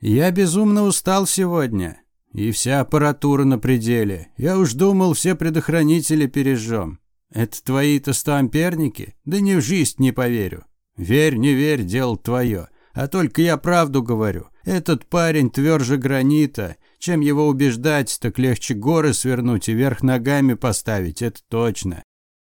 Я безумно устал сегодня. И вся аппаратура на пределе. Я уж думал, все предохранители пережжем. Это твои-то стоамперники? Да ни в жизнь не поверю. Верь, не верь, дело твое. А только я правду говорю. Этот парень тверже гранита. Чем его убеждать, так легче горы свернуть и вверх ногами поставить, это точно.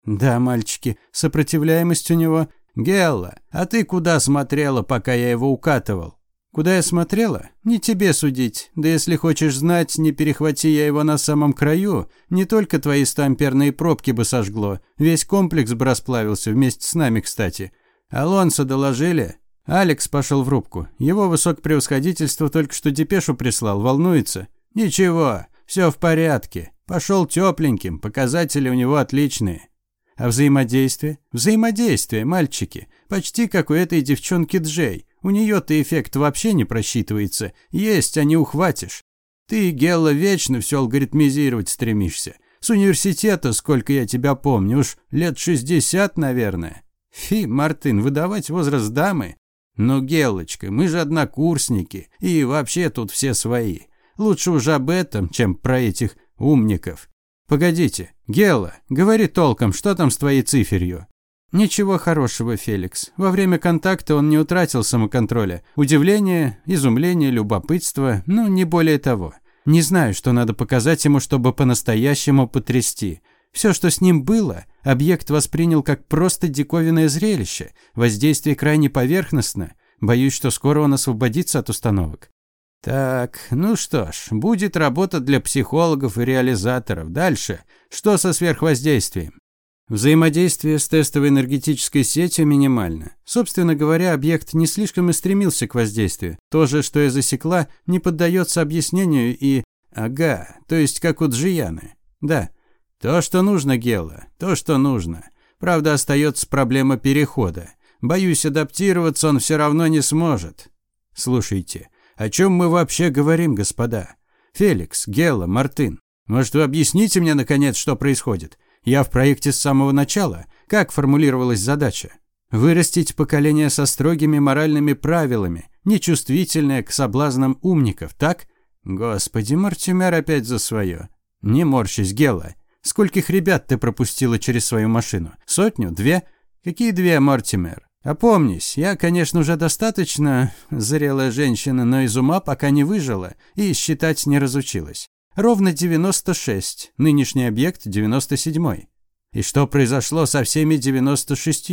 Да, мальчики, сопротивляемость у него... Гелла, а ты куда смотрела, пока я его укатывал? Куда я смотрела? Не тебе судить. Да если хочешь знать, не перехвати я его на самом краю, не только твои стамперные пробки бы сожгло. Весь комплекс бы расплавился, вместе с нами, кстати. Алонсо доложили? Алекс пошел в рубку. Его высокопревосходительство только что депешу прислал, волнуется. Ничего, все в порядке. Пошел тепленьким, показатели у него отличные. А взаимодействие? Взаимодействие, мальчики. Почти как у этой девчонки Джей. У нее-то эффект вообще не просчитывается. Есть, а не ухватишь. Ты, Гелла, вечно все алгоритмизировать стремишься. С университета, сколько я тебя помню, уж лет шестьдесят, наверное. Фи, Мартын, выдавать возраст дамы? Ну, Гелочка, мы же однокурсники, и вообще тут все свои. Лучше уже об этом, чем про этих умников. Погодите, Гела, говори толком, что там с твоей циферью? Ничего хорошего, Феликс. Во время контакта он не утратил самоконтроля. Удивление, изумление, любопытство, ну, не более того. Не знаю, что надо показать ему, чтобы по-настоящему потрясти. Все, что с ним было, объект воспринял как просто диковинное зрелище. Воздействие крайне поверхностно. Боюсь, что скоро он освободится от установок. Так, ну что ж, будет работа для психологов и реализаторов. Дальше. Что со сверхвоздействием? Взаимодействие с тестовой энергетической сетью минимально. Собственно говоря, объект не слишком и стремился к воздействию. То же, что я засекла, не поддается объяснению и... Ага, то есть как у Джияны. Да. То, что нужно, Гела, то, что нужно. Правда, остается проблема перехода. Боюсь, адаптироваться он все равно не сможет. Слушайте, о чем мы вообще говорим, господа? Феликс, Гела, Мартын, может, вы объясните мне, наконец, что происходит? Я в проекте с самого начала. Как формулировалась задача? Вырастить поколение со строгими моральными правилами, нечувствительное к соблазнам умников, так? Господи, Мартимер опять за свое. Не морщись, Гела. Скольких ребят ты пропустила через свою машину? Сотню? Две? Какие две, Мортимер? Опомнись, я, конечно, уже достаточно зрелая женщина, но из ума пока не выжила и считать не разучилась. Ровно 96. Нынешний объект 97. И что произошло со всеми 96?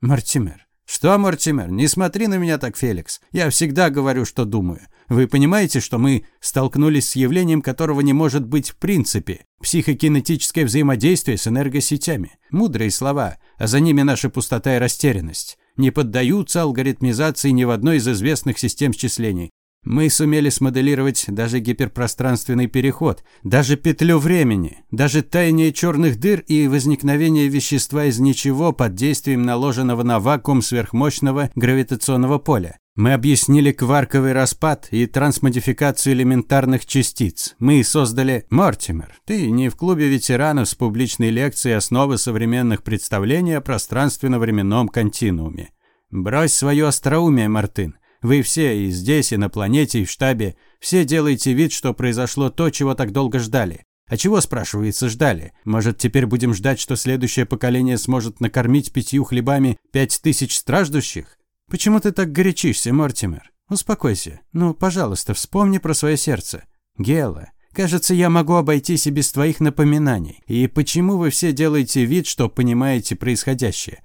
Мартимер. Что, Мартимер? Не смотри на меня так, Феликс. Я всегда говорю, что думаю. Вы понимаете, что мы столкнулись с явлением, которого не может быть в принципе? Психокинетическое взаимодействие с энергосетями. Мудрые слова, а за ними наша пустота и растерянность. Не поддаются алгоритмизации ни в одной из известных систем счислений. Мы сумели смоделировать даже гиперпространственный переход, даже петлю времени, даже таяние черных дыр и возникновение вещества из ничего под действием наложенного на вакуум сверхмощного гравитационного поля. Мы объяснили кварковый распад и трансмодификацию элементарных частиц. Мы создали Мортимер. Ты не в клубе ветеранов с публичной лекцией основы современных представлений о пространственно-временном континууме. Брось свое остроумие, Мартын. Вы все и здесь, и на планете, и в штабе, все делаете вид, что произошло то, чего так долго ждали. А чего, спрашивается, ждали? Может, теперь будем ждать, что следующее поколение сможет накормить пятью хлебами пять тысяч страждущих? Почему ты так горячишься, Мортимер? Успокойся. Ну, пожалуйста, вспомни про свое сердце. Гела, кажется, я могу обойтись и без твоих напоминаний. И почему вы все делаете вид, что понимаете происходящее?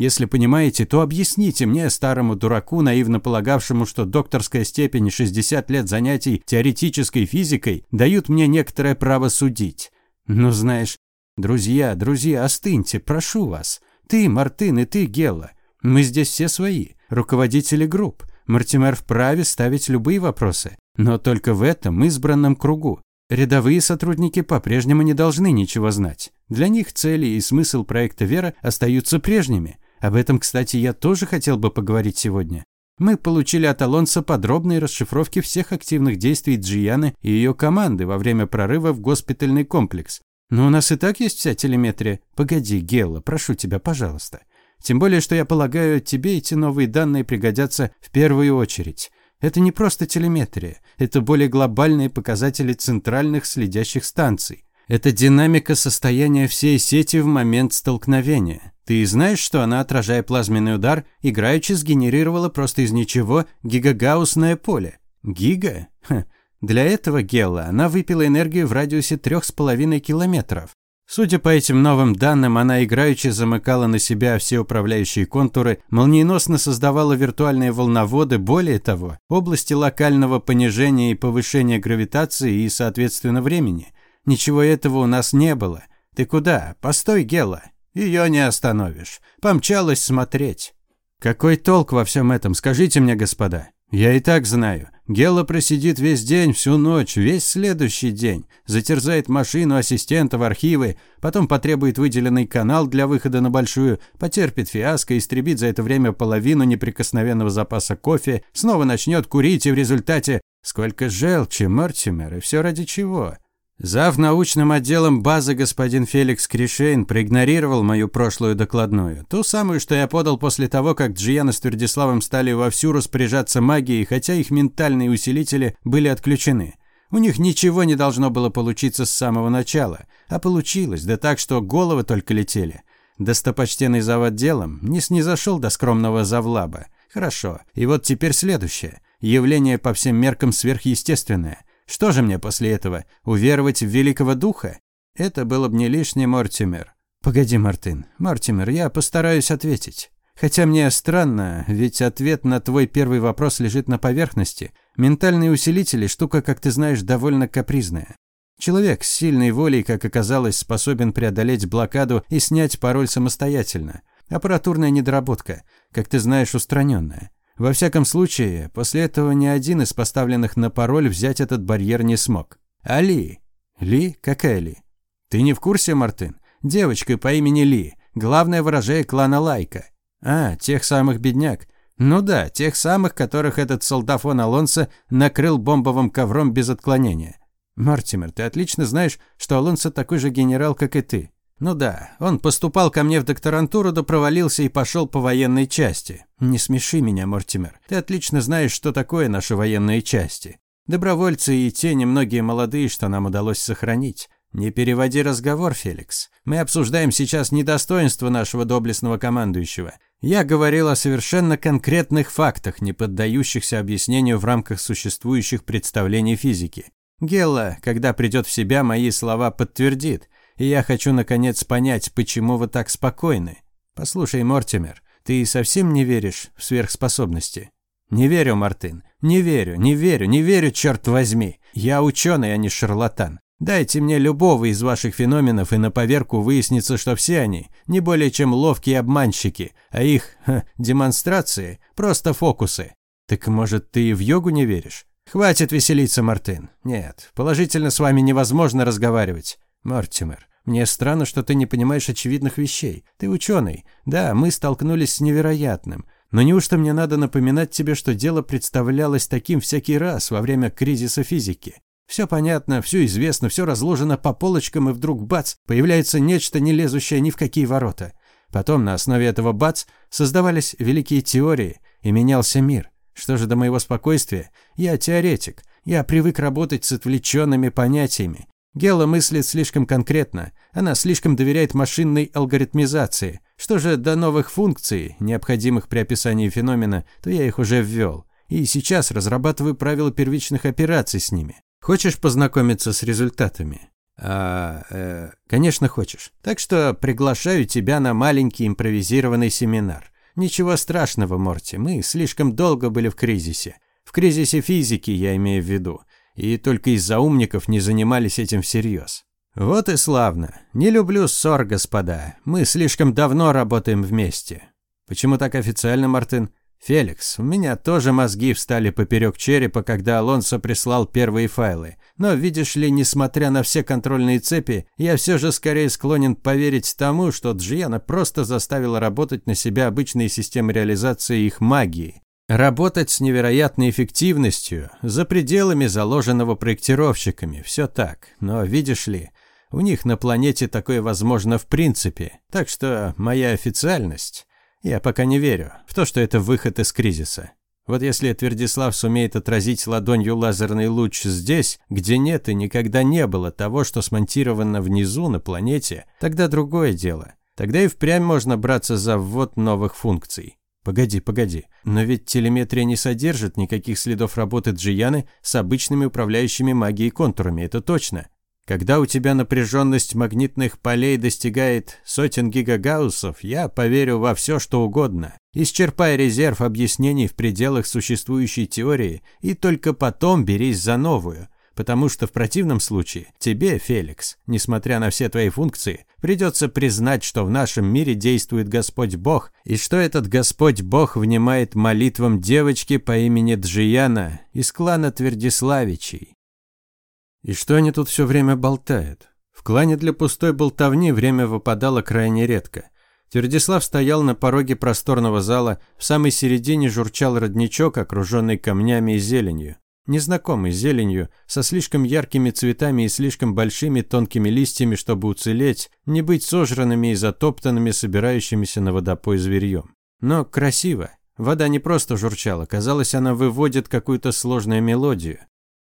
Если понимаете, то объясните мне, старому дураку, наивно полагавшему, что докторская степень и 60 лет занятий теоретической физикой дают мне некоторое право судить. Ну, знаешь, друзья, друзья, остыньте, прошу вас. Ты, Мартын, и ты, Гела. Мы здесь все свои, руководители групп. Мартимер вправе ставить любые вопросы, но только в этом избранном кругу. Рядовые сотрудники по-прежнему не должны ничего знать. Для них цели и смысл проекта «Вера» остаются прежними – об этом, кстати, я тоже хотел бы поговорить сегодня. Мы получили от Алонса подробные расшифровки всех активных действий Джияны и ее команды во время прорыва в госпитальный комплекс. Но у нас и так есть вся телеметрия. Погоди, Гелла, прошу тебя, пожалуйста. Тем более, что я полагаю, тебе эти новые данные пригодятся в первую очередь. Это не просто телеметрия, это более глобальные показатели центральных следящих станций. Это динамика состояния всей сети в момент столкновения. Ты знаешь, что она, отражая плазменный удар, играючи сгенерировала просто из ничего гигагауссное поле? Гига? Ха. Для этого Гелла она выпила энергию в радиусе трех с половиной километров. Судя по этим новым данным, она играючи замыкала на себя все управляющие контуры, молниеносно создавала виртуальные волноводы, более того, области локального понижения и повышения гравитации и, соответственно, времени. Ничего этого у нас не было. Ты куда? Постой, Гелла. Ее не остановишь. Помчалась смотреть. Какой толк во всем этом, скажите мне, господа? Я и так знаю. Гела просидит весь день, всю ночь, весь следующий день. Затерзает машину, ассистентов, архивы, потом потребует выделенный канал для выхода на большую, потерпит фиаско, истребит за это время половину неприкосновенного запаса кофе, снова начнет курить и в результате... Сколько желчи, Мортимер, и все ради чего? Зав научным отделом базы господин Феликс Кришейн проигнорировал мою прошлую докладную. Ту самую, что я подал после того, как Джияна с Твердиславом стали вовсю распоряжаться магией, хотя их ментальные усилители были отключены. У них ничего не должно было получиться с самого начала. А получилось, да так, что головы только летели. Достопочтенный зав отделом не снизошел до скромного завлаба. Хорошо. И вот теперь следующее. Явление по всем меркам сверхъестественное – что же мне после этого, уверовать в великого духа? Это было бы не лишнее, Мортимер. Погоди, Мартин. Мортимер, я постараюсь ответить. Хотя мне странно, ведь ответ на твой первый вопрос лежит на поверхности. Ментальные усилители – штука, как ты знаешь, довольно капризная. Человек с сильной волей, как оказалось, способен преодолеть блокаду и снять пароль самостоятельно. Аппаратурная недоработка, как ты знаешь, устраненная. Во всяком случае, после этого ни один из поставленных на пароль взять этот барьер не смог. А Ли? Какая Ли? Ты не в курсе, Мартын? Девочка по имени Ли, главная ворожея клана Лайка. А, тех самых бедняк. Ну да, тех самых, которых этот солдафон Алонсо накрыл бомбовым ковром без отклонения. Мартимер, ты отлично знаешь, что Алонсо такой же генерал, как и ты. Ну да, он поступал ко мне в докторантуру, да провалился и пошел по военной части. Не смеши меня, Мортимер. Ты отлично знаешь, что такое наши военные части. Добровольцы и те немногие молодые, что нам удалось сохранить. Не переводи разговор, Феликс. Мы обсуждаем сейчас недостоинство нашего доблестного командующего. Я говорил о совершенно конкретных фактах, не поддающихся объяснению в рамках существующих представлений физики. Гелла, когда придет в себя, мои слова подтвердит. И я хочу наконец понять, почему вы так спокойны. Послушай, Мортимер, ты совсем не веришь в сверхспособности? Не верю, Мартин. Не верю, не верю, не верю, черт возьми. Я ученый, а не шарлатан. Дайте мне любого из ваших феноменов, и на поверку выяснится, что все они не более чем ловкие обманщики, а их ха, демонстрации – просто фокусы. Так может, ты и в йогу не веришь? Хватит веселиться, Мартин. Нет, положительно с вами невозможно разговаривать. Мортимер, мне странно, что ты не понимаешь очевидных вещей. Ты ученый. Да, мы столкнулись с невероятным. Но неужто мне надо напоминать тебе, что дело представлялось таким всякий раз во время кризиса физики? Все понятно, все известно, все разложено по полочкам, и вдруг бац, появляется нечто, не лезущее ни в какие ворота. Потом на основе этого бац создавались великие теории, и менялся мир. Что же до моего спокойствия? Я теоретик. Я привык работать с отвлеченными понятиями. Гела мыслит слишком конкретно, она слишком доверяет машинной алгоритмизации. Что же до новых функций, необходимых при описании феномена, то я их уже ввел. И сейчас разрабатываю правила первичных операций с ними. Хочешь познакомиться с результатами? А, э, конечно, хочешь. Так что приглашаю тебя на маленький импровизированный семинар. Ничего страшного, Морти, мы слишком долго были в кризисе. В кризисе физики я имею в виду и только из-за умников не занимались этим всерьез. Вот и славно. Не люблю ссор, господа. Мы слишком давно работаем вместе. Почему так официально, Мартин? Феликс, у меня тоже мозги встали поперек черепа, когда Алонсо прислал первые файлы. Но, видишь ли, несмотря на все контрольные цепи, я все же скорее склонен поверить тому, что Джиана просто заставила работать на себя обычные системы реализации их магии. Работать с невероятной эффективностью, за пределами заложенного проектировщиками, все так. Но видишь ли, у них на планете такое возможно в принципе. Так что моя официальность... Я пока не верю в то, что это выход из кризиса. Вот если Твердислав сумеет отразить ладонью лазерный луч здесь, где нет и никогда не было того, что смонтировано внизу на планете, тогда другое дело. Тогда и впрямь можно браться за ввод новых функций. Погоди, погоди. Но ведь телеметрия не содержит никаких следов работы Джияны с обычными управляющими магией контурами, это точно. Когда у тебя напряженность магнитных полей достигает сотен гигагауссов, я поверю во все, что угодно, исчерпай резерв объяснений в пределах существующей теории и только потом берись за новую, потому что в противном случае тебе, Феликс, несмотря на все твои функции, придется признать, что в нашем мире действует Господь Бог, и что этот Господь Бог внимает молитвам девочки по имени Джияна из клана Твердиславичей. И что они тут все время болтают? В клане для пустой болтовни время выпадало крайне редко. Твердислав стоял на пороге просторного зала, в самой середине журчал родничок, окруженный камнями и зеленью. Незнакомый зеленью, со слишком яркими цветами и слишком большими тонкими листьями, чтобы уцелеть, не быть сожранными и затоптанными собирающимися на водопой зверьем. Но красиво. Вода не просто журчала, казалось, она выводит какую-то сложную мелодию.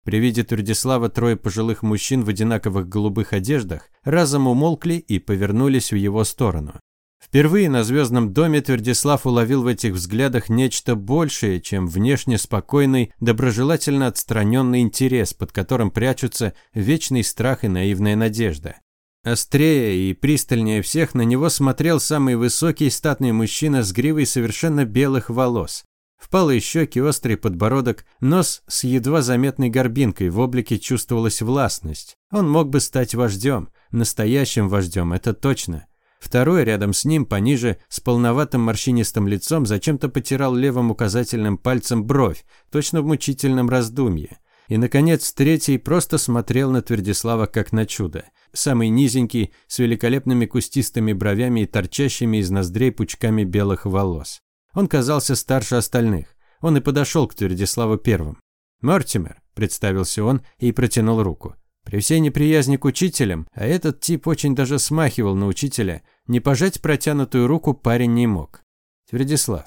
При виде Твердислава трое пожилых мужчин в одинаковых голубых одеждах разом умолкли и повернулись в его сторону. Впервые на звездном доме Твердислав уловил в этих взглядах нечто большее, чем внешне спокойный, доброжелательно отстраненный интерес, под которым прячутся вечный страх и наивная надежда. Острее и пристальнее всех на него смотрел самый высокий статный мужчина с гривой совершенно белых волос. Впалые щеки, острый подбородок, нос с едва заметной горбинкой, в облике чувствовалась властность. Он мог бы стать вождем, настоящим вождем, это точно. Второй рядом с ним, пониже, с полноватым морщинистым лицом, зачем-то потирал левым указательным пальцем бровь, точно в мучительном раздумье. И, наконец, третий просто смотрел на Твердислава как на чудо. Самый низенький, с великолепными кустистыми бровями и торчащими из ноздрей пучками белых волос. Он казался старше остальных. Он и подошел к Твердиславу первым. «Мортимер», – представился он и протянул руку. При всей неприязни к учителям, а этот тип очень даже смахивал на учителя, не пожать протянутую руку парень не мог. Твердислав.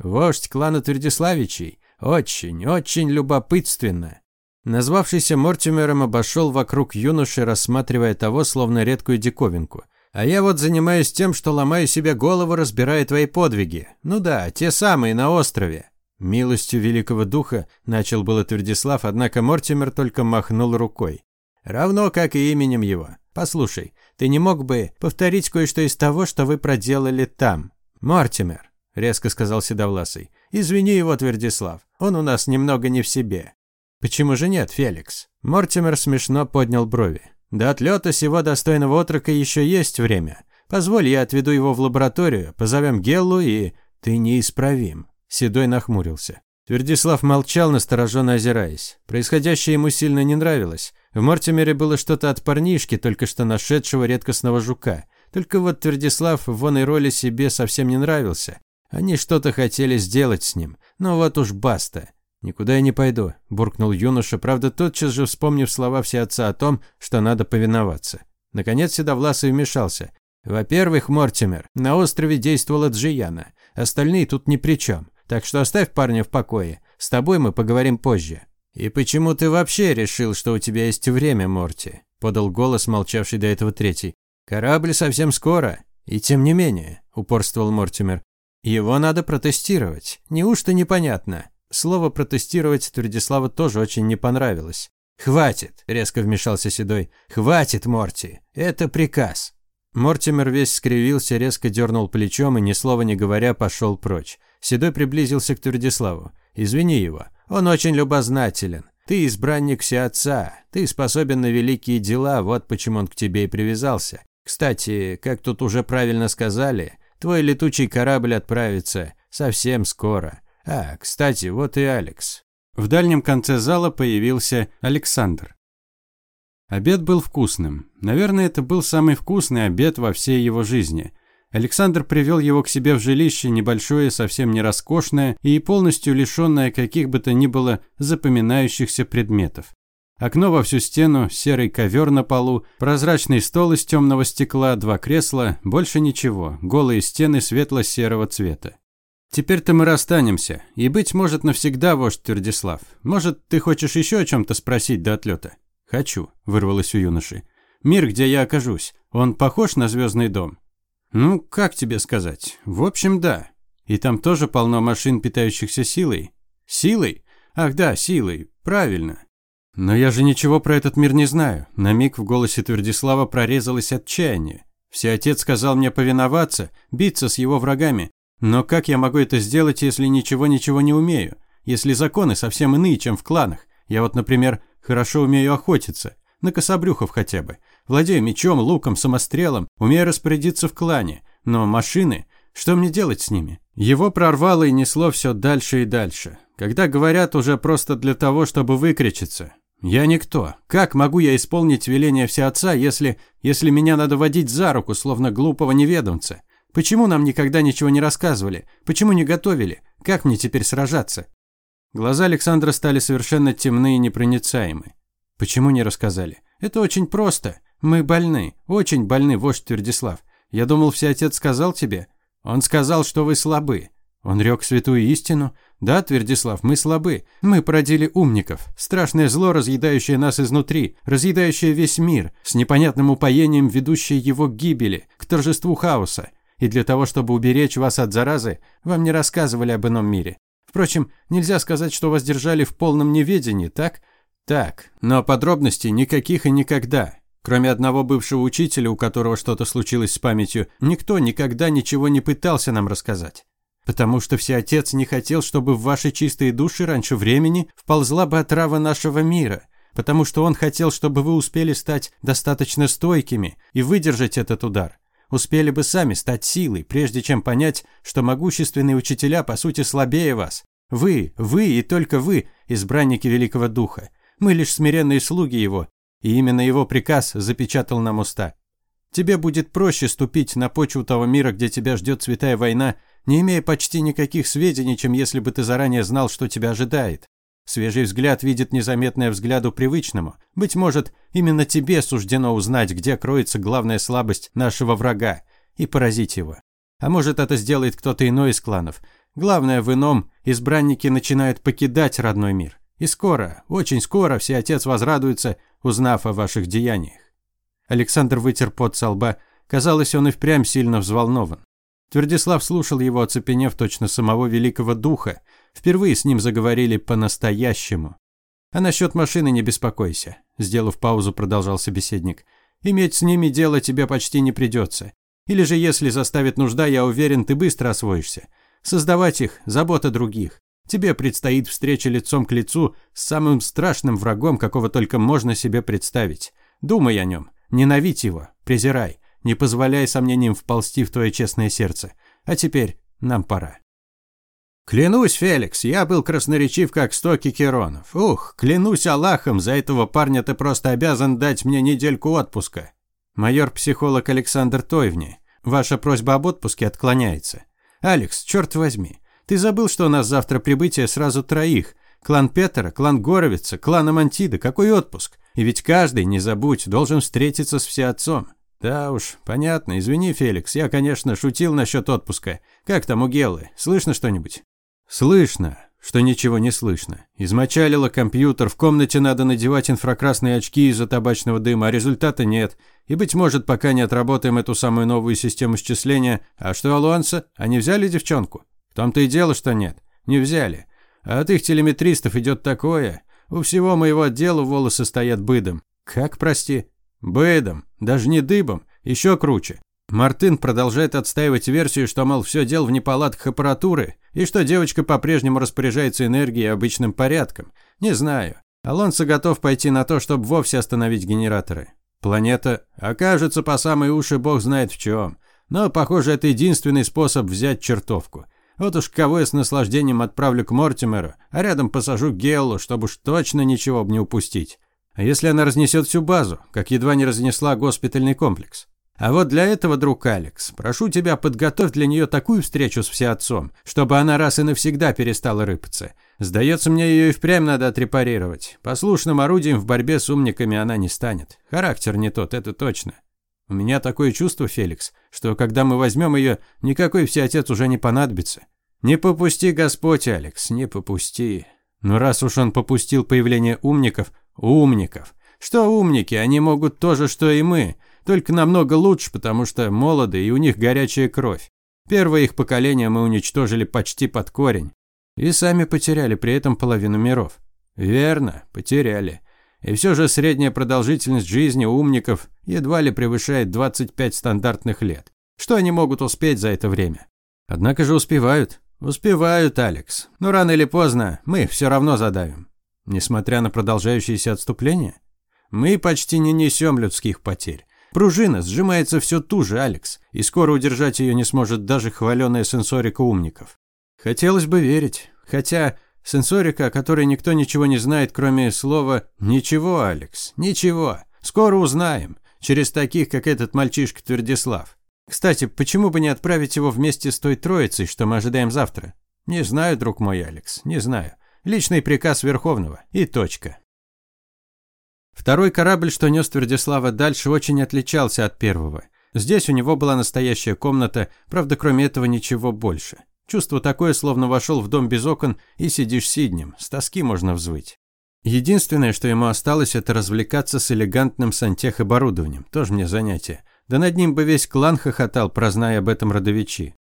Вождь клана Твердиславичей. Очень, очень любопытственно. Назвавшийся Мортимером обошел вокруг юноши, рассматривая того, словно редкую диковинку. А я вот занимаюсь тем, что ломаю себе голову, разбирая твои подвиги. Ну да, те самые на острове. Милостью великого духа начал было Твердислав, однако Мортимер только махнул рукой. Равно как и именем его. Послушай, ты не мог бы повторить кое-что из того, что вы проделали там? Мортимер, резко сказал Седовласый. Извини его, Твердислав. Он у нас немного не в себе. Почему же нет, Феликс? Мортимер смешно поднял брови. До отлета сего достойного отрока еще есть время. Позволь, я отведу его в лабораторию, позовем Геллу и... Ты неисправим. Седой нахмурился. Твердислав молчал, настороженно озираясь. Происходящее ему сильно не нравилось. В Мортимере было что-то от парнишки, только что нашедшего редкостного жука. Только вот Твердислав в воной роли себе совсем не нравился. Они что-то хотели сделать с ним. Но вот уж баста. «Никуда я не пойду», – буркнул юноша, правда, тотчас же вспомнив слова всеотца о том, что надо повиноваться. Наконец Седовласый вмешался. «Во-первых, Мортимер, на острове действовала Джияна. Остальные тут ни при чем. Так что оставь парня в покое. С тобой мы поговорим позже». «И почему ты вообще решил, что у тебя есть время, Морти?» – подал голос, молчавший до этого третий. «Корабль совсем скоро. И тем не менее», – упорствовал Мортимер. «Его надо протестировать. Неужто непонятно? Слово «протестировать» Твердиславу тоже очень не понравилось. «Хватит!» – резко вмешался Седой. «Хватит, Морти! Это приказ!» Мортимер весь скривился, резко дернул плечом и, ни слова не говоря, пошел прочь. Седой приблизился к Твердиславу. «Извини его. Он очень любознателен. Ты избранник отца. Ты способен на великие дела, вот почему он к тебе и привязался. Кстати, как тут уже правильно сказали, твой летучий корабль отправится совсем скоро. А, кстати, вот и Алекс. В дальнем конце зала появился Александр. Обед был вкусным. Наверное, это был самый вкусный обед во всей его жизни. Александр привел его к себе в жилище, небольшое, совсем не роскошное и полностью лишенное каких бы то ни было запоминающихся предметов. Окно во всю стену, серый ковер на полу, прозрачный стол из темного стекла, два кресла, больше ничего, голые стены светло-серого цвета. Теперь-то мы расстанемся, и, быть может, навсегда, вождь Твердислав. Может, ты хочешь еще о чем-то спросить до отлета? Хочу, вырвалось у юноши. Мир, где я окажусь, он похож на звездный дом? Ну, как тебе сказать? В общем, да. И там тоже полно машин, питающихся силой. Силой? Ах да, силой. Правильно. Но я же ничего про этот мир не знаю. На миг в голосе Твердислава прорезалось отчаяние. Всеотец сказал мне повиноваться, биться с его врагами. Но как я могу это сделать, если ничего-ничего не умею? Если законы совсем иные, чем в кланах? Я вот, например, хорошо умею охотиться. На кособрюхов хотя бы. Владею мечом, луком, самострелом. Умею распорядиться в клане. Но машины... Что мне делать с ними? Его прорвало и несло все дальше и дальше. Когда говорят уже просто для того, чтобы выкричиться. Я никто. Как могу я исполнить веление всеотца, если... если меня надо водить за руку, словно глупого неведомца? Почему нам никогда ничего не рассказывали? Почему не готовили? Как мне теперь сражаться? Глаза Александра стали совершенно темны и непроницаемы. Почему не рассказали? Это очень просто. Мы больны, очень больны, вождь Твердислав. Я думал, всеотец сказал тебе. Он сказал, что вы слабы. Он рёк святую истину. Да, Твердислав, мы слабы. Мы породили умников. Страшное зло, разъедающее нас изнутри, разъедающее весь мир, с непонятным упоением, ведущее его к гибели, к торжеству хаоса. И для того, чтобы уберечь вас от заразы, вам не рассказывали об ином мире. Впрочем, нельзя сказать, что вас держали в полном неведении, так? Так, но подробностей никаких и никогда. Кроме одного бывшего учителя, у которого что-то случилось с памятью, никто никогда ничего не пытался нам рассказать. Потому что Всеотец не хотел, чтобы в ваши чистые души раньше времени вползла бы отрава нашего мира. Потому что он хотел, чтобы вы успели стать достаточно стойкими и выдержать этот удар. Успели бы сами стать силой, прежде чем понять, что могущественные учителя по сути слабее вас. Вы, вы и только вы, избранники Великого Духа. Мы лишь смиренные слуги его, и именно его приказ запечатал нам уста. Тебе будет проще ступить на почву того мира, где тебя ждет святая война, не имея почти никаких сведений, чем если бы ты заранее знал, что тебя ожидает. Свежий взгляд видит незаметное взгляду привычному. Быть может, именно тебе суждено узнать, где кроется главная слабость нашего врага, и поразить его. А может, это сделает кто-то иной из кланов. Главное, в ином избранники начинают покидать родной мир. И скоро, очень скоро все отец возрадуется, узнав о ваших деяниях. Александр вытер пот со лба. Казалось, он и впрямь сильно взволнован. Твердислав слушал его, оцепенев точно самого великого духа. Впервые с ним заговорили по-настоящему. «А насчет машины не беспокойся», – сделав паузу, продолжал собеседник. «Иметь с ними дело тебе почти не придется. Или же, если заставит нужда, я уверен, ты быстро освоишься. Создавать их – забота других. Тебе предстоит встреча лицом к лицу с самым страшным врагом, какого только можно себе представить. Думай о нем, ненавидь его, презирай, не позволяй сомнениям вползти в твое честное сердце. А теперь нам пора. Клянусь, Феликс, я был красноречив, как сто кикеронов. Ух, клянусь Аллахом, за этого парня ты просто обязан дать мне недельку отпуска. Майор-психолог Александр Тойвни, ваша просьба об отпуске отклоняется. Алекс, черт возьми, ты забыл, что у нас завтра прибытие сразу троих. Клан Петера, клан Горовица, клан Амантида. Какой отпуск? И ведь каждый, не забудь, должен встретиться с всеотцом. Да уж, понятно. Извини, Феликс, я, конечно, шутил насчет отпуска. Как там у Геллы? Слышно что-нибудь? Слышно, что ничего не слышно. Измочалило компьютер, в комнате надо надевать инфракрасные очки из-за табачного дыма, а результата нет. И, быть может, пока не отработаем эту самую новую систему счисления. А что, Алуанса? Они взяли девчонку? В том-то и дело, что нет. Не взяли. А от их телеметристов идет такое. У всего моего отдела волосы стоят быдом. Как, прости? Быдом. Даже не дыбом. Еще круче. Мартын продолжает отстаивать версию, что, мол, все дело в неполадках аппаратуры, и что девочка по-прежнему распоряжается энергией обычным порядком. Не знаю. Алонсо готов пойти на то, чтобы вовсе остановить генераторы. Планета окажется по самой уши бог знает в чем. Но, похоже, это единственный способ взять чертовку. Вот уж кого я с наслаждением отправлю к Мортимеру, а рядом посажу Геллу, чтобы уж точно ничего бы не упустить. А если она разнесет всю базу, как едва не разнесла госпитальный комплекс? А вот для этого, друг Алекс, прошу тебя, подготовь для нее такую встречу с всеотцом, чтобы она раз и навсегда перестала рыпаться. Сдается мне, ее и впрямь надо отрепарировать. Послушным орудием в борьбе с умниками она не станет. Характер не тот, это точно. У меня такое чувство, Феликс, что когда мы возьмем ее, никакой всеотец уже не понадобится. Не попусти, Господь, Алекс, не попусти. Но раз уж он попустил появление умников, умников. Что умники, они могут то же, что и мы, только намного лучше, потому что молоды и у них горячая кровь. Первое их поколение мы уничтожили почти под корень. И сами потеряли при этом половину миров. Верно, потеряли. И все же средняя продолжительность жизни умников едва ли превышает 25 стандартных лет. Что они могут успеть за это время? Однако же успевают. Успевают, Алекс. Но рано или поздно мы все равно задавим. Несмотря на продолжающееся отступление, мы почти не несем людских потерь. Пружина сжимается все туже, Алекс, и скоро удержать ее не сможет даже хваленая сенсорика умников. Хотелось бы верить, хотя Сенсорика, о которой никто ничего не знает, кроме слова «ничего, Алекс, ничего». Скоро узнаем, через таких, как этот мальчишка Твердислав. Кстати, почему бы не отправить его вместе с той троицей, что мы ожидаем завтра? Не знаю, друг мой Алекс, не знаю. Личный приказ Верховного. И точка. Второй корабль, что нес Твердислава дальше, очень отличался от первого. Здесь у него была настоящая комната, правда, кроме этого ничего больше. Чувство такое, словно вошел в дом без окон и сидишь сиднем, с тоски можно взвыть. Единственное, что ему осталось, это развлекаться с элегантным сантехоборудованием, тоже мне занятие. Да над ним бы весь клан хохотал, прозная об этом родовичи.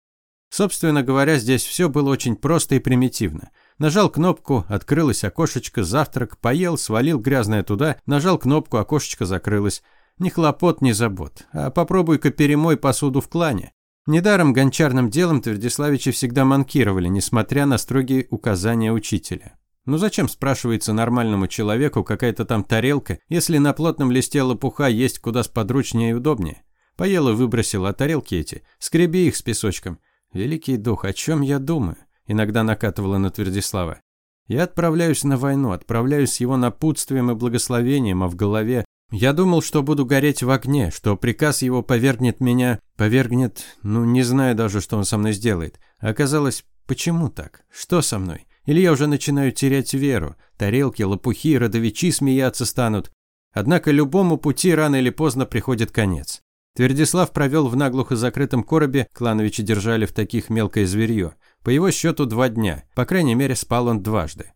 Собственно говоря, здесь все было очень просто и примитивно. Нажал кнопку, открылось окошечко, завтрак, поел, свалил грязное туда, нажал кнопку, окошечко закрылось. Ни хлопот, ни забот. А попробуй-ка перемой посуду в клане. Недаром гончарным делом Твердиславичи всегда манкировали, несмотря на строгие указания учителя. Ну зачем, спрашивается нормальному человеку, какая-то там тарелка, если на плотном листе лопуха есть куда сподручнее и удобнее? Поел и выбросил, а тарелки эти, скреби их с песочком. Великий дух, о чем я думаю? Иногда накатывала на Твердислава. Я отправляюсь на войну, отправляюсь с его напутствием и благословением, а в голове я думал, что буду гореть в огне, что приказ его повергнет меня, повергнет, ну, не знаю даже, что он со мной сделает. Оказалось, почему так? Что со мной? Или я уже начинаю терять веру? Тарелки, лопухи, родовичи смеяться станут. Однако любому пути рано или поздно приходит конец. Твердислав провел в наглухо закрытом коробе, клановичи держали в таких мелкое зверье. По его счету два дня, по крайней мере спал он дважды.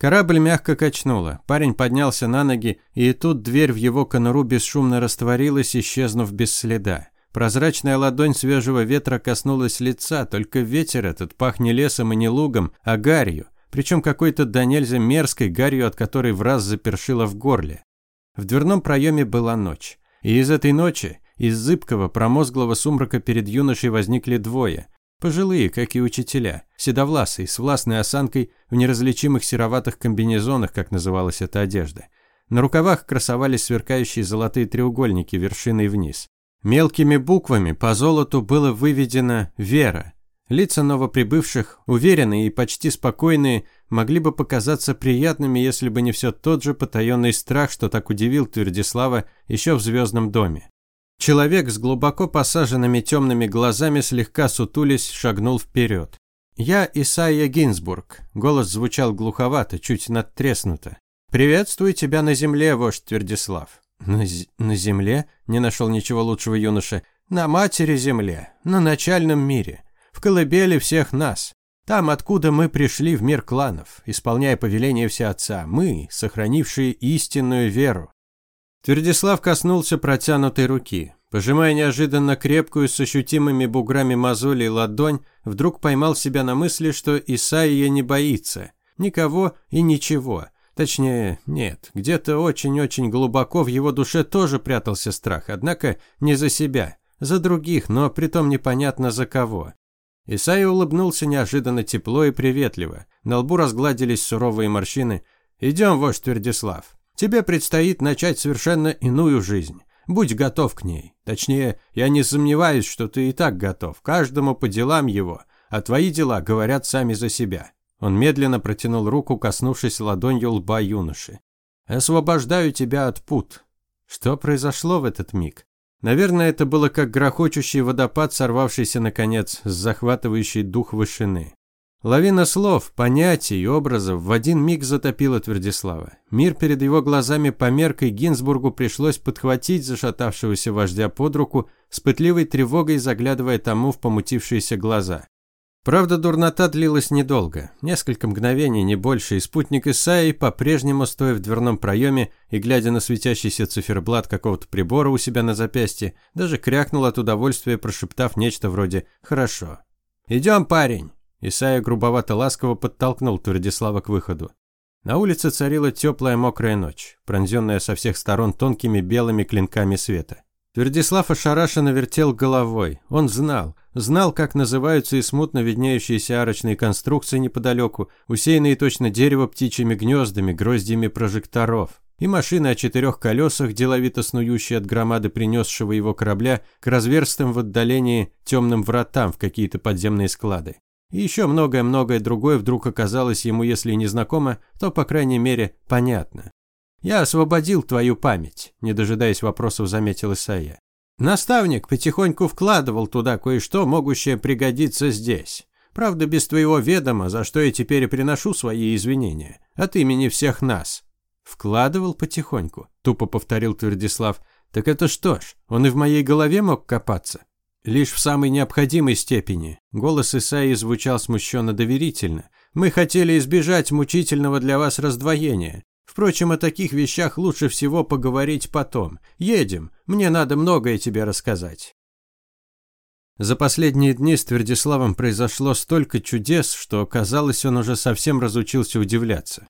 Корабль мягко качнуло. Парень поднялся на ноги, и тут дверь в его конуру бесшумно растворилась, исчезнув без следа. Прозрачная ладонь свежего ветра коснулась лица, только ветер этот пах не лесом и не лугом, а гарью, причем какой-то до нельзя мерзкой гарью, от которой в раз запершило в горле. В дверном проеме была ночь. И из этой ночи, из зыбкого, промозглого сумрака перед юношей возникли двое. Пожилые, как и учителя, седовласые, с властной осанкой, в неразличимых сероватых комбинезонах, как называлась эта одежда. На рукавах красовались сверкающие золотые треугольники вершиной вниз. Мелкими буквами по золоту было выведено «Вера». Лица новоприбывших, уверенные и почти спокойные, могли бы показаться приятными, если бы не все тот же потаенный страх, что так удивил Твердислава еще в «Звездном доме». Человек с глубоко посаженными темными глазами слегка сутулись, шагнул вперед. «Я Исайя Гинзбург», – голос звучал глуховато, чуть надтреснуто. «Приветствую тебя на земле, вождь Твердислав». «На, на земле?» – не нашел ничего лучшего юноша. «На матери земле, на начальном мире, в колыбели всех нас. Там, откуда мы пришли в мир кланов, исполняя повеление все отца, мы, сохранившие истинную веру. Твердислав коснулся протянутой руки. Пожимая неожиданно крепкую с ощутимыми буграми мозолей ладонь, вдруг поймал себя на мысли, что Исаия не боится. Никого и ничего. Точнее, нет, где-то очень-очень глубоко в его душе тоже прятался страх, однако не за себя, за других, но притом непонятно за кого. Исаия улыбнулся неожиданно тепло и приветливо. На лбу разгладились суровые морщины. «Идем, вождь Твердислав. Тебе предстоит начать совершенно иную жизнь. Будь готов к ней. Точнее, я не сомневаюсь, что ты и так готов. Каждому по делам его. А твои дела говорят сами за себя. Он медленно протянул руку, коснувшись ладонью лба юноши. «Освобождаю тебя от пут». Что произошло в этот миг? Наверное, это было как грохочущий водопад, сорвавшийся, наконец, с захватывающей дух вышины. Лавина слов, понятий и образов в один миг затопила Твердислава. Мир перед его глазами померк, и Гинзбургу пришлось подхватить зашатавшегося вождя под руку, с пытливой тревогой заглядывая тому в помутившиеся глаза. Правда, дурнота длилась недолго. Несколько мгновений, не больше, и спутник Исаи, по-прежнему стоя в дверном проеме и глядя на светящийся циферблат какого-то прибора у себя на запястье, даже крякнул от удовольствия, прошептав нечто вроде «хорошо». «Идем, парень!» Исайя грубовато-ласково подтолкнул Твердислава к выходу. На улице царила теплая мокрая ночь, пронзенная со всех сторон тонкими белыми клинками света. Твердислав ошарашенно вертел головой. Он знал, знал, как называются и смутно виднеющиеся арочные конструкции неподалеку, усеянные точно дерево птичьими гнездами, гроздьями прожекторов. И машины о четырех колесах, деловито снующие от громады принесшего его корабля к разверстым в отдалении темным вратам в какие-то подземные склады. И еще многое-многое другое вдруг оказалось ему, если не знакомо, то, по крайней мере, понятно. «Я освободил твою память», – не дожидаясь вопросов, заметил Исайя. «Наставник потихоньку вкладывал туда кое-что, могущее пригодиться здесь. Правда, без твоего ведома, за что я теперь и приношу свои извинения. От имени всех нас». «Вкладывал потихоньку», – тупо повторил Твердислав. «Так это что ж, он и в моей голове мог копаться?» «Лишь в самой необходимой степени». Голос Исаи звучал смущенно доверительно. «Мы хотели избежать мучительного для вас раздвоения. Впрочем, о таких вещах лучше всего поговорить потом. Едем, мне надо многое тебе рассказать. За последние дни с Твердиславом произошло столько чудес, что, казалось, он уже совсем разучился удивляться.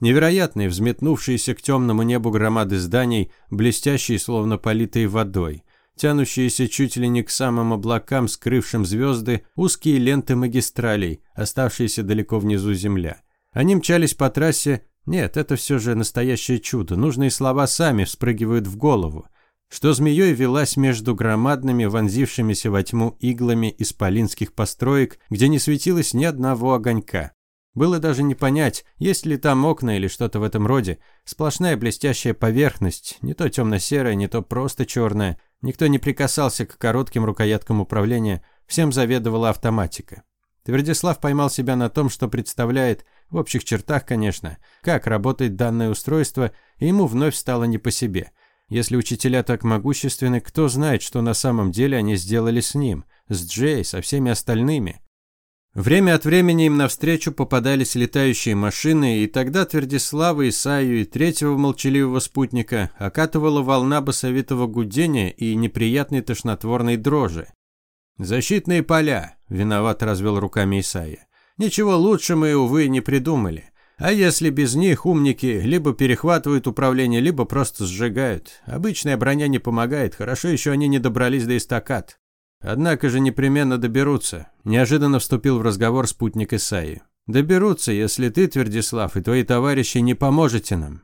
Невероятные, взметнувшиеся к темному небу громады зданий, блестящие, словно политые водой, тянущиеся чуть ли не к самым облакам, скрывшим звезды, узкие ленты магистралей, оставшиеся далеко внизу земля. Они мчались по трассе, нет, это все же настоящее чудо. Нужные слова сами вспрыгивают в голову. Что змеей велась между громадными, вонзившимися во тьму иглами исполинских построек, где не светилось ни одного огонька. Было даже не понять, есть ли там окна или что-то в этом роде. Сплошная блестящая поверхность, не то темно-серая, не то просто черная. Никто не прикасался к коротким рукояткам управления, всем заведовала автоматика. Твердислав поймал себя на том, что представляет, в общих чертах, конечно, как работает данное устройство, и ему вновь стало не по себе. Если учителя так могущественны, кто знает, что на самом деле они сделали с ним, с Джей, со всеми остальными. Время от времени им навстречу попадались летающие машины, и тогда Твердислава, Исаю и третьего молчаливого спутника окатывала волна басовитого гудения и неприятной тошнотворной дрожи. «Защитные поля», – виноват развел руками Исайя. «Ничего лучше мы, увы, не придумали. А если без них умники либо перехватывают управление, либо просто сжигают. Обычная броня не помогает, хорошо еще они не добрались до эстакад. Однако же непременно доберутся», – неожиданно вступил в разговор спутник Исаи. «Доберутся, если ты, Твердислав, и твои товарищи не поможете нам».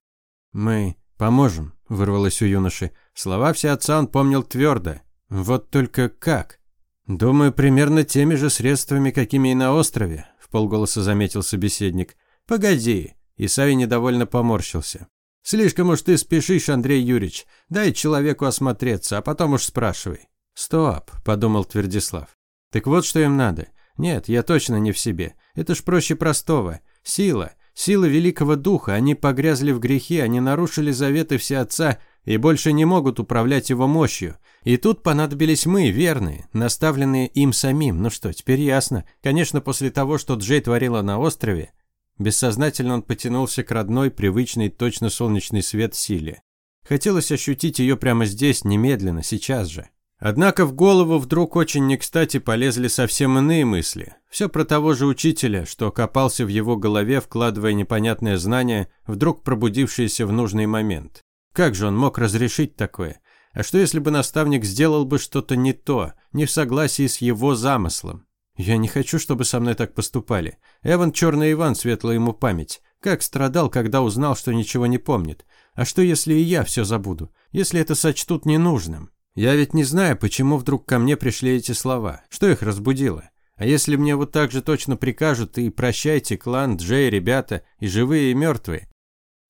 «Мы поможем», – вырвалось у юноши. Слова все отца он помнил твердо. «Вот только как?» «Думаю, примерно теми же средствами, какими и на острове», – в полголоса заметил собеседник. «Погоди», – Исави недовольно поморщился. «Слишком уж ты спешишь, Андрей Юрьевич. Дай человеку осмотреться, а потом уж спрашивай». «Стоп», – подумал Твердислав. «Так вот, что им надо. Нет, я точно не в себе. Это ж проще простого. Сила. Сила великого духа. Они погрязли в грехе, они нарушили заветы все отца и больше не могут управлять его мощью. И тут понадобились мы, верные, наставленные им самим. Ну что, теперь ясно. Конечно, после того, что Джей творила на острове, бессознательно он потянулся к родной, привычной, точно солнечный свет силе. Хотелось ощутить ее прямо здесь, немедленно, сейчас же. Однако в голову вдруг очень не кстати полезли совсем иные мысли. Все про того же учителя, что копался в его голове, вкладывая непонятное знание, вдруг пробудившееся в нужный момент. Как же он мог разрешить такое? А что если бы наставник сделал бы что-то не то, не в согласии с его замыслом? Я не хочу, чтобы со мной так поступали. Эван Черный Иван, светлая ему память. Как страдал, когда узнал, что ничего не помнит. А что, если и я все забуду? Если это сочтут ненужным? Я ведь не знаю, почему вдруг ко мне пришли эти слова. Что их разбудило? А если мне вот так же точно прикажут и прощайте, клан, Джей, ребята, и живые, и мертвые?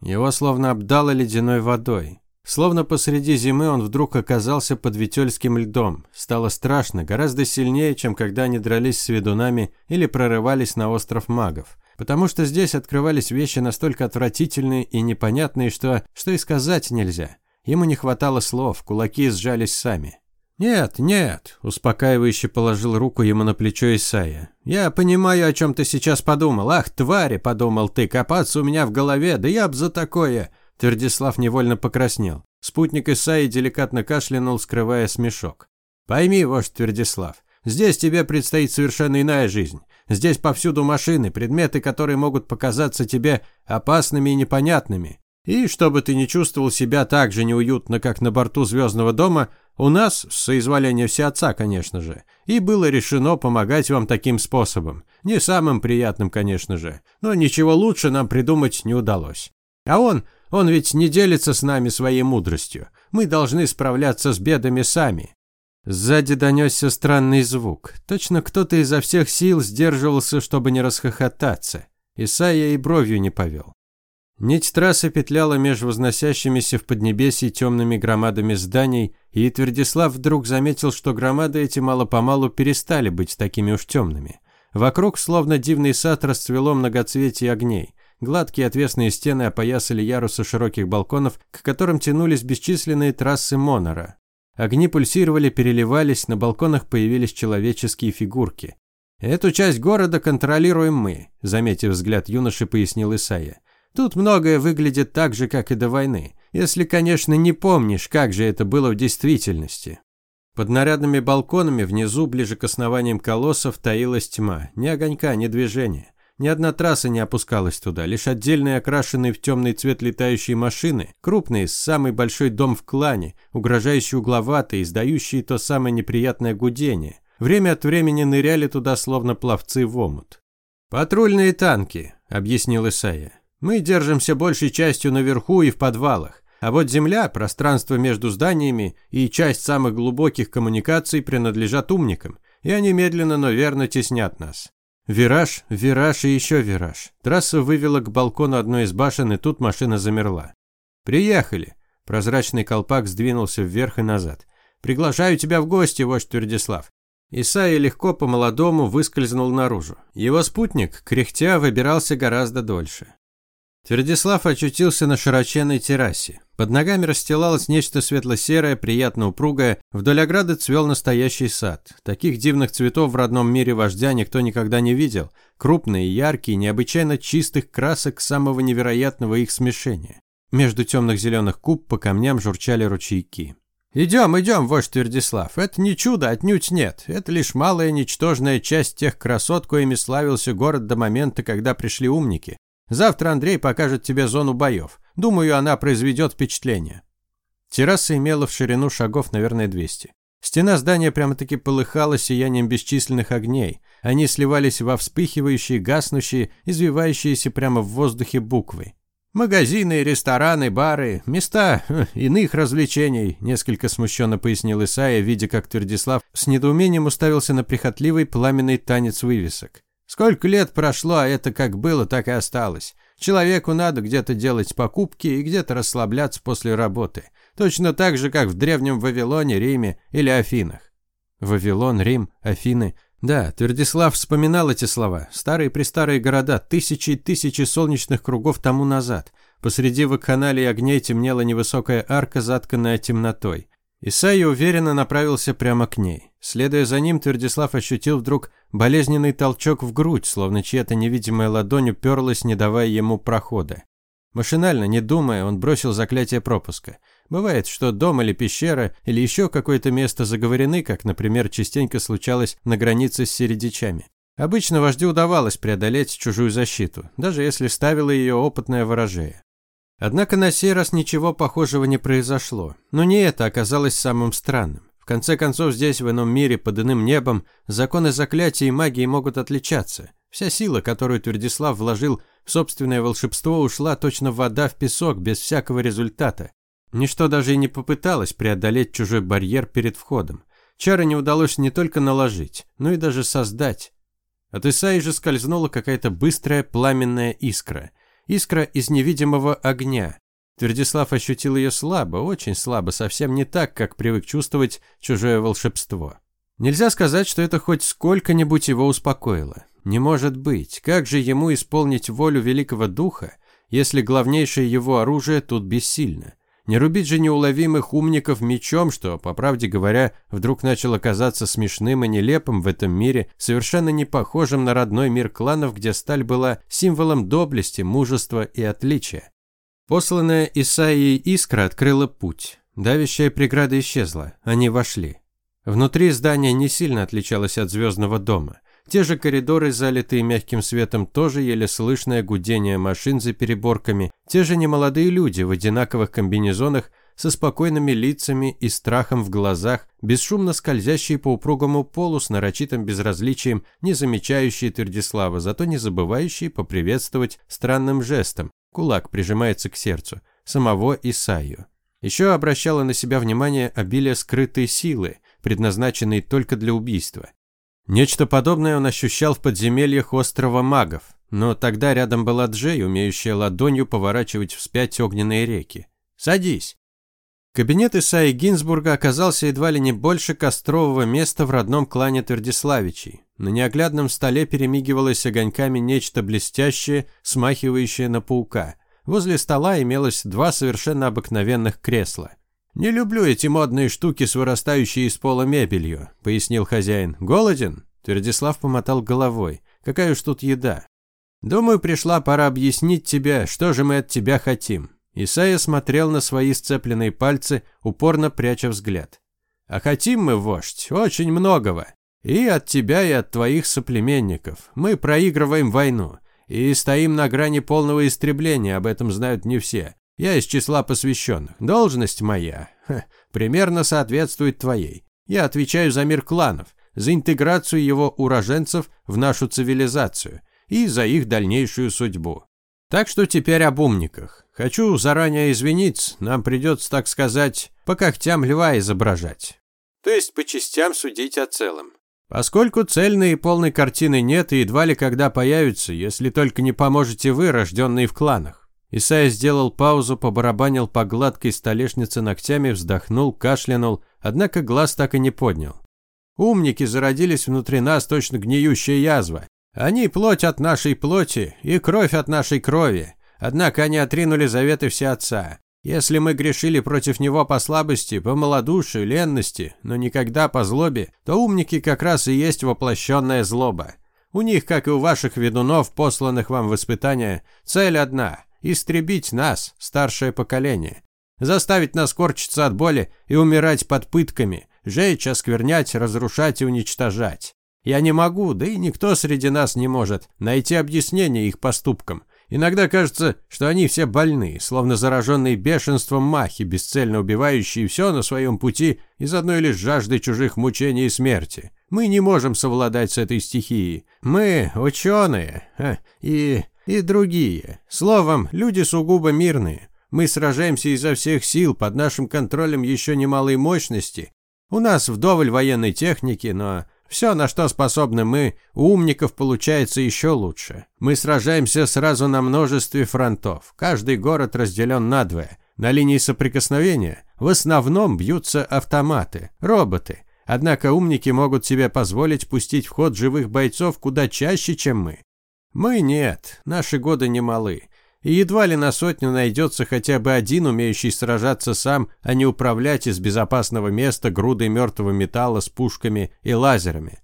Его словно обдало ледяной водой. Словно посреди зимы он вдруг оказался под Витёльским льдом. Стало страшно, гораздо сильнее, чем когда они дрались с ведунами или прорывались на остров магов. Потому что здесь открывались вещи настолько отвратительные и непонятные, что, что и сказать нельзя. Ему не хватало слов, кулаки сжались сами. «Нет, нет», – успокаивающе положил руку ему на плечо Исайя. «Я понимаю, о чем ты сейчас подумал. Ах, твари, подумал ты, копаться у меня в голове, да я б за такое!» Твердислав невольно покраснел. Спутник Исаи деликатно кашлянул, скрывая смешок. «Пойми, вождь Твердислав, здесь тебе предстоит совершенно иная жизнь. Здесь повсюду машины, предметы, которые могут показаться тебе опасными и непонятными. И чтобы ты не чувствовал себя так же неуютно, как на борту Звездного дома, у нас, с соизволения всеотца, конечно же, и было решено помогать вам таким способом. Не самым приятным, конечно же, но ничего лучше нам придумать не удалось. А он, он ведь не делится с нами своей мудростью. Мы должны справляться с бедами сами. Сзади донесся странный звук. Точно кто-то изо всех сил сдерживался, чтобы не расхохотаться. Исайя и бровью не повел. Нить трассы петляла между возносящимися в поднебесье темными громадами зданий, и Твердислав вдруг заметил, что громады эти мало-помалу перестали быть такими уж темными. Вокруг, словно дивный сад, расцвело многоцветие огней. Гладкие отвесные стены опоясали ярусы широких балконов, к которым тянулись бесчисленные трассы Монора. Огни пульсировали, переливались, на балконах появились человеческие фигурки. «Эту часть города контролируем мы», – заметив взгляд юноши, пояснил Исайя. Тут многое выглядит так же, как и до войны, если, конечно, не помнишь, как же это было в действительности. Под нарядными балконами внизу, ближе к основаниям колоссов, таилась тьма. Ни огонька, ни движения. Ни одна трасса не опускалась туда, лишь отдельные окрашенные в темный цвет летающие машины, крупные, самый большой дом в клане, угрожающие угловатые, издающие то самое неприятное гудение. Время от времени ныряли туда, словно пловцы в омут. «Патрульные танки», — объяснил Исайя. Мы держимся большей частью наверху и в подвалах. А вот земля, пространство между зданиями и часть самых глубоких коммуникаций принадлежат умникам, и они медленно, но верно теснят нас. Вираж, вираж и еще вираж. Трасса вывела к балкону одной из башен, и тут машина замерла. «Приехали!» Прозрачный колпак сдвинулся вверх и назад. «Приглашаю тебя в гости, вождь Твердислав». Исайя легко по-молодому выскользнул наружу. Его спутник, кряхтя, выбирался гораздо дольше. Твердислав очутился на широченной террасе. Под ногами расстилалось нечто светло-серое, приятно упругое. Вдоль ограды цвел настоящий сад. Таких дивных цветов в родном мире вождя никто никогда не видел. Крупные, яркие, необычайно чистых красок самого невероятного их смешения. Между темных зеленых куб по камням журчали ручейки. «Идем, идем, вождь Твердислав. Это не чудо, отнюдь нет. Это лишь малая ничтожная часть тех красот, коими славился город до момента, когда пришли умники. Завтра Андрей покажет тебе зону боев. Думаю, она произведет впечатление». Терраса имела в ширину шагов, наверное, 200. Стена здания прямо-таки полыхала сиянием бесчисленных огней. Они сливались во вспыхивающие, гаснущие, извивающиеся прямо в воздухе буквы. «Магазины, рестораны, бары, места хм, иных развлечений», несколько смущенно пояснил Исайя, видя, как Твердислав с недоумением уставился на прихотливый пламенный танец вывесок. Сколько лет прошло, а это как было, так и осталось. Человеку надо где-то делать покупки и где-то расслабляться после работы. Точно так же, как в древнем Вавилоне, Риме или Афинах. Вавилон, Рим, Афины. Да, Твердислав вспоминал эти слова. Старые-престарые города, тысячи и тысячи солнечных кругов тому назад. Посреди вакханалии огней темнела невысокая арка, затканная темнотой. Исайя уверенно направился прямо к ней. Следуя за ним, Твердислав ощутил вдруг болезненный толчок в грудь, словно чья-то невидимая ладонь уперлась, не давая ему прохода. Машинально, не думая, он бросил заклятие пропуска. Бывает, что дом или пещера, или еще какое-то место заговорены, как, например, частенько случалось на границе с середичами. Обычно вождю удавалось преодолеть чужую защиту, даже если ставила ее опытная ворожея. Однако на сей раз ничего похожего не произошло. Но не это оказалось самым странным. В конце концов, здесь, в ином мире, под иным небом, законы заклятия и магии могут отличаться. Вся сила, которую Твердислав вложил в собственное волшебство, ушла точно вода в песок, без всякого результата. Ничто даже и не попыталось преодолеть чужой барьер перед входом. Чары не удалось не только наложить, но и даже создать. От Исаи же скользнула какая-то быстрая пламенная искра – Искра из невидимого огня. Твердислав ощутил ее слабо, очень слабо, совсем не так, как привык чувствовать чужое волшебство. Нельзя сказать, что это хоть сколько-нибудь его успокоило. Не может быть. Как же ему исполнить волю великого духа, если главнейшее его оружие тут бессильно? Не рубить же неуловимых умников мечом, что, по правде говоря, вдруг начало казаться смешным и нелепым в этом мире, совершенно не похожим на родной мир кланов, где сталь была символом доблести, мужества и отличия. Посланная Исаией искра открыла путь. Давящая преграда исчезла. Они вошли. Внутри здание не сильно отличалось от звездного дома. Те же коридоры, залитые мягким светом, тоже еле слышное гудение машин за переборками, те же немолодые люди в одинаковых комбинезонах со спокойными лицами и страхом в глазах, бесшумно скользящие по упругому полу с нарочитым безразличием, не замечающие Твердислава, зато не забывающие поприветствовать странным жестом. Кулак прижимается к сердцу. Самого Исаию. Еще обращало на себя внимание обилие скрытой силы, предназначенной только для убийства. Нечто подобное он ощущал в подземельях острова магов, но тогда рядом была Джей, умеющая ладонью поворачивать вспять огненные реки. «Садись!» Кабинет Исаи Гинзбурга оказался едва ли не больше кострового места в родном клане Твердиславичей. На неоглядном столе перемигивалось огоньками нечто блестящее, смахивающее на паука. Возле стола имелось два совершенно обыкновенных кресла. «Не люблю эти модные штуки с вырастающей из пола мебелью», – пояснил хозяин. «Голоден?» Твердислав помотал головой. «Какая уж тут еда?» «Думаю, пришла пора объяснить тебе, что же мы от тебя хотим». Исайя смотрел на свои сцепленные пальцы, упорно пряча взгляд. «А хотим мы, вождь, очень многого. И от тебя, и от твоих соплеменников. Мы проигрываем войну. И стоим на грани полного истребления, об этом знают не все. Я из числа посвященных. Должность моя ха, примерно соответствует твоей. Я отвечаю за мир кланов, за интеграцию его уроженцев в нашу цивилизацию и за их дальнейшую судьбу. Так что теперь об умниках. Хочу заранее извиниться, нам придется, так сказать, по когтям льва изображать. То есть по частям судить о целом. Поскольку цельной и полной картины нет и едва ли когда появится, если только не поможете вы, рожденные в кланах. Исайя сделал паузу, побарабанил по гладкой столешнице ногтями, вздохнул, кашлянул, однако глаз так и не поднял. Умники зародились внутри нас точно гниющая язва. Они плоть от нашей плоти и кровь от нашей крови. Однако они отринули заветы все отца. Если мы грешили против него по слабости, по малодушию, ленности, но никогда по злобе, то умники как раз и есть воплощенная злоба. У них, как и у ваших ведунов, посланных вам в испытания, цель одна – истребить нас, старшее поколение, заставить нас корчиться от боли и умирать под пытками, жечь, осквернять, разрушать и уничтожать. Я не могу, да и никто среди нас не может найти объяснение их поступкам. Иногда кажется, что они все больны, словно зараженные бешенством махи, бесцельно убивающие все на своем пути из одной лишь жажды чужих мучений и смерти. Мы не можем совладать с этой стихией. Мы ученые, и и другие. Словом, люди сугубо мирные. Мы сражаемся изо всех сил, под нашим контролем еще немалой мощности. У нас вдоволь военной техники, но все, на что способны мы, у умников получается еще лучше. Мы сражаемся сразу на множестве фронтов. Каждый город разделен надвое. На линии соприкосновения в основном бьются автоматы, роботы. Однако умники могут себе позволить пустить в ход живых бойцов куда чаще, чем мы. Мы нет, наши годы немалы. И едва ли на сотню найдется хотя бы один, умеющий сражаться сам, а не управлять из безопасного места грудой мертвого металла с пушками и лазерами.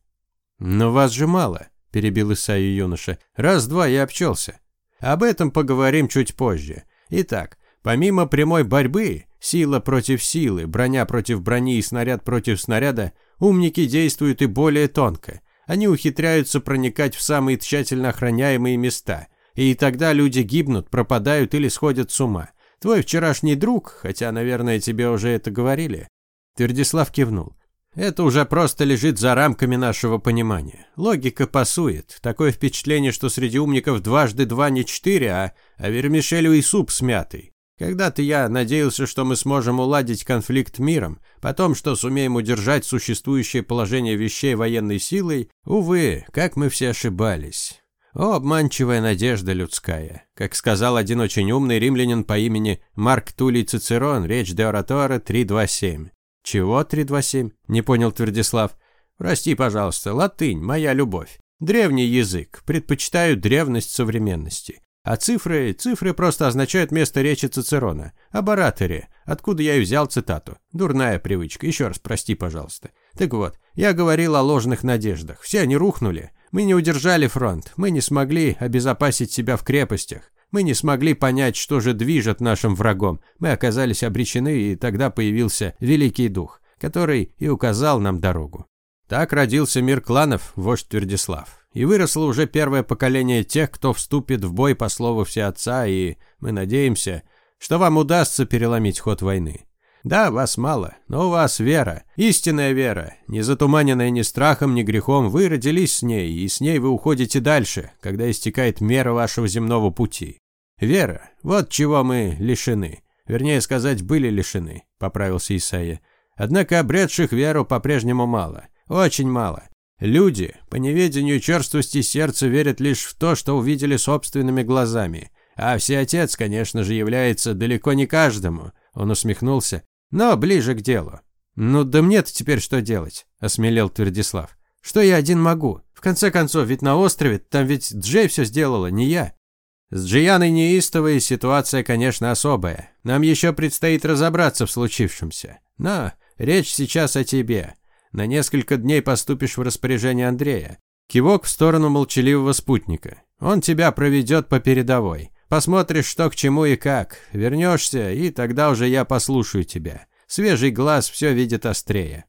«Но вас же мало», – перебил Исаию юноша. «Раз-два я обчелся. Об этом поговорим чуть позже. Итак, помимо прямой борьбы, сила против силы, броня против брони и снаряд против снаряда, умники действуют и более тонко. Они ухитряются проникать в самые тщательно охраняемые места. И тогда люди гибнут, пропадают или сходят с ума. Твой вчерашний друг, хотя, наверное, тебе уже это говорили. Твердислав кивнул. Это уже просто лежит за рамками нашего понимания. Логика пасует. Такое впечатление, что среди умников дважды два не четыре, а, а вермишелевый суп смятый. Когда-то я надеялся, что мы сможем уладить конфликт миром, потом, что сумеем удержать существующее положение вещей военной силой. Увы, как мы все ошибались. О, обманчивая надежда людская. Как сказал один очень умный римлянин по имени Марк Тулей Цицерон, речь де оратора 327. Чего 327? Не понял Твердислав. Прости, пожалуйста, латынь, моя любовь. Древний язык, предпочитаю древность современности. А цифры, цифры просто означают место речи Цицерона. Об ораторе, Откуда я и взял цитату? Дурная привычка. Еще раз прости, пожалуйста. Так вот, я говорил о ложных надеждах. Все они рухнули. Мы не удержали фронт. Мы не смогли обезопасить себя в крепостях. Мы не смогли понять, что же движет нашим врагом. Мы оказались обречены, и тогда появился Великий Дух, который и указал нам дорогу. Так родился мир кланов, вождь Твердислав. И выросло уже первое поколение тех, кто вступит в бой по слову Всеотца, и мы надеемся, что вам удастся переломить ход войны. Да, вас мало, но у вас вера, истинная вера, не затуманенная ни страхом, ни грехом, вы родились с ней, и с ней вы уходите дальше, когда истекает мера вашего земного пути. Вера, вот чего мы лишены. Вернее сказать, были лишены, поправился Исаия. Однако обретших веру по-прежнему мало, очень мало. Люди, по неведению черствости сердца, верят лишь в то, что увидели собственными глазами. А всеотец, конечно же, является далеко не каждому. Он усмехнулся. Но ближе к делу. «Ну да мне-то теперь что делать?» – осмелел Твердислав. «Что я один могу? В конце концов, ведь на острове, там ведь Джей все сделала, не я». С Джияной неистовой ситуация, конечно, особая. Нам еще предстоит разобраться в случившемся. Но речь сейчас о тебе. На несколько дней поступишь в распоряжение Андрея. Кивок в сторону молчаливого спутника. Он тебя проведет по передовой. Посмотришь, что к чему и как. Вернешься, и тогда уже я послушаю тебя. Свежий глаз все видит острее.